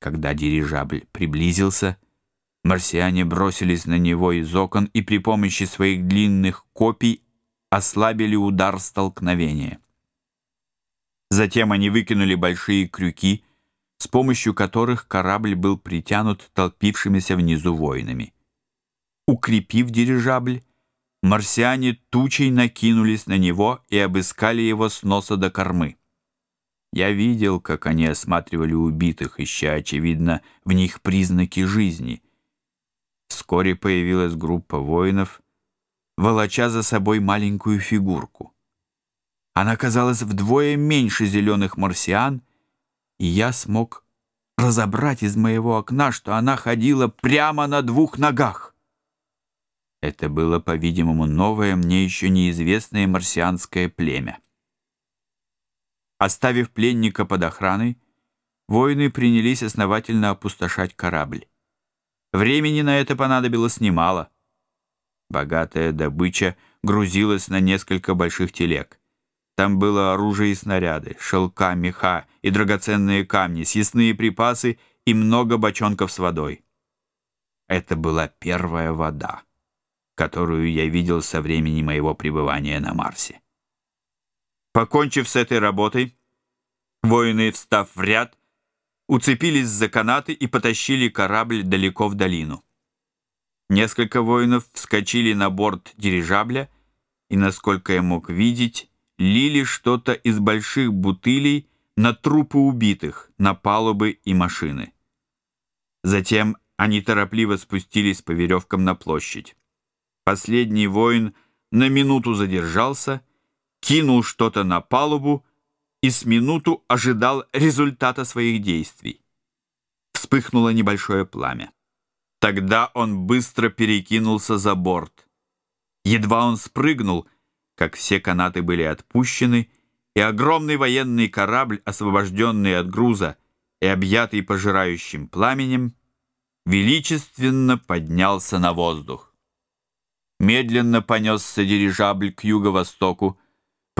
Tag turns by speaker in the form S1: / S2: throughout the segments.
S1: Когда дирижабль приблизился, марсиане бросились на него из окон и при помощи своих длинных копий ослабили удар столкновения. Затем они выкинули большие крюки, с помощью которых корабль был притянут толпившимися внизу воинами. Укрепив дирижабль, марсиане тучей накинулись на него и обыскали его с носа до кормы. Я видел, как они осматривали убитых, ища, очевидно, в них признаки жизни. Вскоре появилась группа воинов, волоча за собой маленькую фигурку. Она казалась вдвое меньше зеленых марсиан, и я смог разобрать из моего окна, что она ходила прямо на двух ногах. Это было, по-видимому, новое, мне еще неизвестное марсианское племя. Оставив пленника под охраной, воины принялись основательно опустошать корабль. Времени на это понадобилось немало. Богатая добыча грузилась на несколько больших телег. Там было оружие и снаряды, шелка, меха и драгоценные камни, съестные припасы и много бочонков с водой. Это была первая вода, которую я видел со времени моего пребывания на Марсе. Покончив с этой работой, воины, встав в ряд, уцепились за канаты и потащили корабль далеко в долину. Несколько воинов вскочили на борт дирижабля и, насколько я мог видеть, лили что-то из больших бутылей на трупы убитых, на палубы и машины. Затем они торопливо спустились по веревкам на площадь. Последний воин на минуту задержался и, кинул что-то на палубу и с минуту ожидал результата своих действий. Вспыхнуло небольшое пламя. Тогда он быстро перекинулся за борт. Едва он спрыгнул, как все канаты были отпущены, и огромный военный корабль, освобожденный от груза и объятый пожирающим пламенем, величественно поднялся на воздух. Медленно понесся дирижабль к юго-востоку,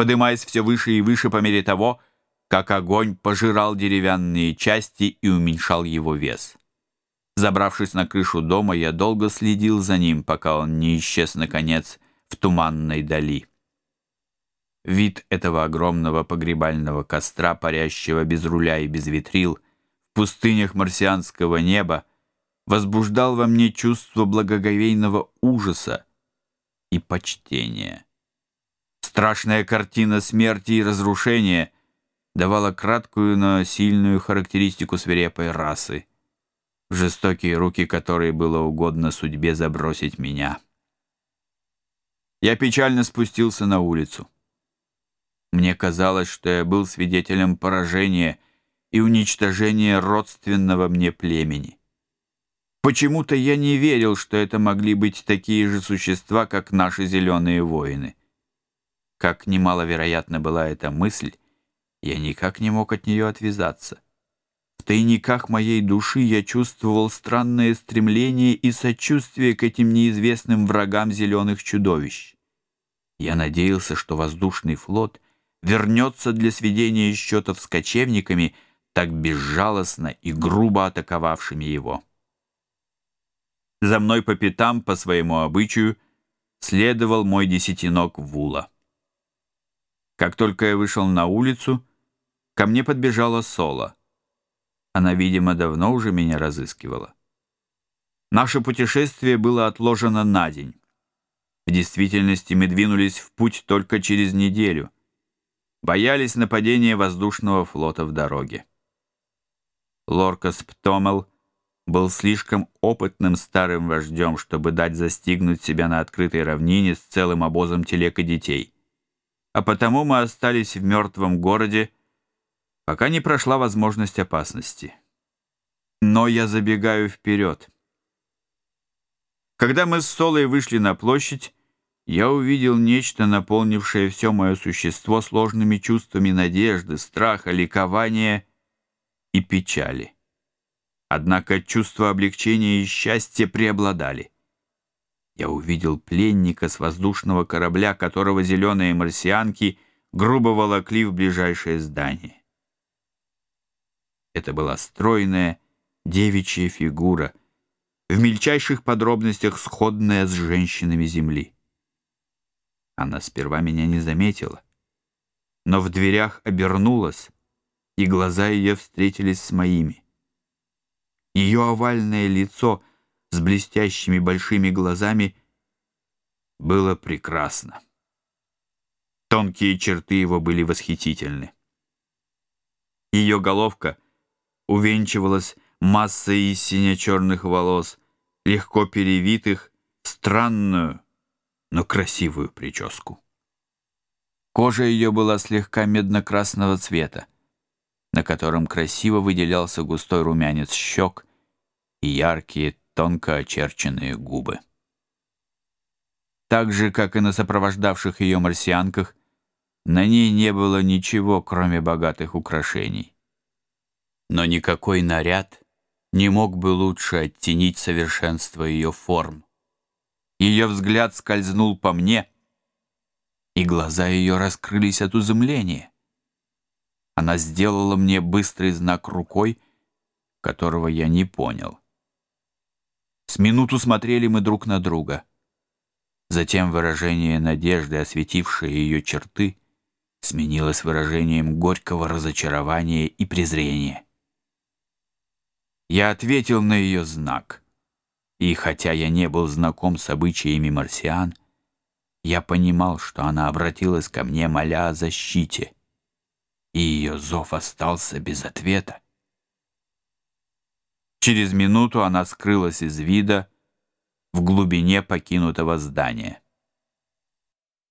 S1: поднимаясь все выше и выше по мере того, как огонь пожирал деревянные части и уменьшал его вес. Забравшись на крышу дома, я долго следил за ним, пока он не исчез, наконец, в туманной дали. Вид этого огромного погребального костра, парящего без руля и без ветрил, в пустынях марсианского неба, возбуждал во мне чувство благоговейного ужаса и почтения. Страшная картина смерти и разрушения давала краткую, но сильную характеристику свирепой расы, в жестокие руки которой было угодно судьбе забросить меня. Я печально спустился на улицу. Мне казалось, что я был свидетелем поражения и уничтожения родственного мне племени. Почему-то я не верил, что это могли быть такие же существа, как наши зеленые воины. Как немаловероятна была эта мысль, я никак не мог от нее отвязаться. В тайниках моей души я чувствовал странное стремление и сочувствие к этим неизвестным врагам зеленых чудовищ. Я надеялся, что воздушный флот вернется для сведения счетов с кочевниками, так безжалостно и грубо атаковавшими его. За мной по пятам, по своему обычаю, следовал мой десятинок Вула. Как только я вышел на улицу, ко мне подбежала Соло. Она, видимо, давно уже меня разыскивала. Наше путешествие было отложено на день. В действительности мы двинулись в путь только через неделю. Боялись нападения воздушного флота в дороге. Лоркас Птомел был слишком опытным старым вождем, чтобы дать застигнуть себя на открытой равнине с целым обозом телег и детей — а потому мы остались в мертвом городе, пока не прошла возможность опасности. Но я забегаю вперед. Когда мы с Солой вышли на площадь, я увидел нечто, наполнившее все мое существо сложными чувствами надежды, страха, ликования и печали. Однако чувства облегчения и счастья преобладали. Я увидел пленника с воздушного корабля, которого зеленые марсианки грубо волокли в ближайшее здание. Это была стройная девичья фигура, в мельчайших подробностях сходная с женщинами Земли. Она сперва меня не заметила, но в дверях обернулась, и глаза ее встретились с моими. Ее овальное лицо — с блестящими большими глазами, было прекрасно. Тонкие черты его были восхитительны. Ее головка увенчивалась массой из сине-черных волос, легко перевитых, странную, но красивую прическу. Кожа ее была слегка медно-красного цвета, на котором красиво выделялся густой румянец щек и яркие тонко очерченные губы. Так же, как и на сопровождавших ее марсианках, на ней не было ничего, кроме богатых украшений. Но никакой наряд не мог бы лучше оттенить совершенство ее форм. Ее взгляд скользнул по мне, и глаза ее раскрылись от изумления. Она сделала мне быстрый знак рукой, которого я не понял. С минуту смотрели мы друг на друга. Затем выражение надежды, осветившее ее черты, сменилось выражением горького разочарования и презрения. Я ответил на ее знак. И хотя я не был знаком с обычаями марсиан, я понимал, что она обратилась ко мне, моля о защите, и ее зов остался без ответа. Через минуту она скрылась из вида в глубине покинутого здания.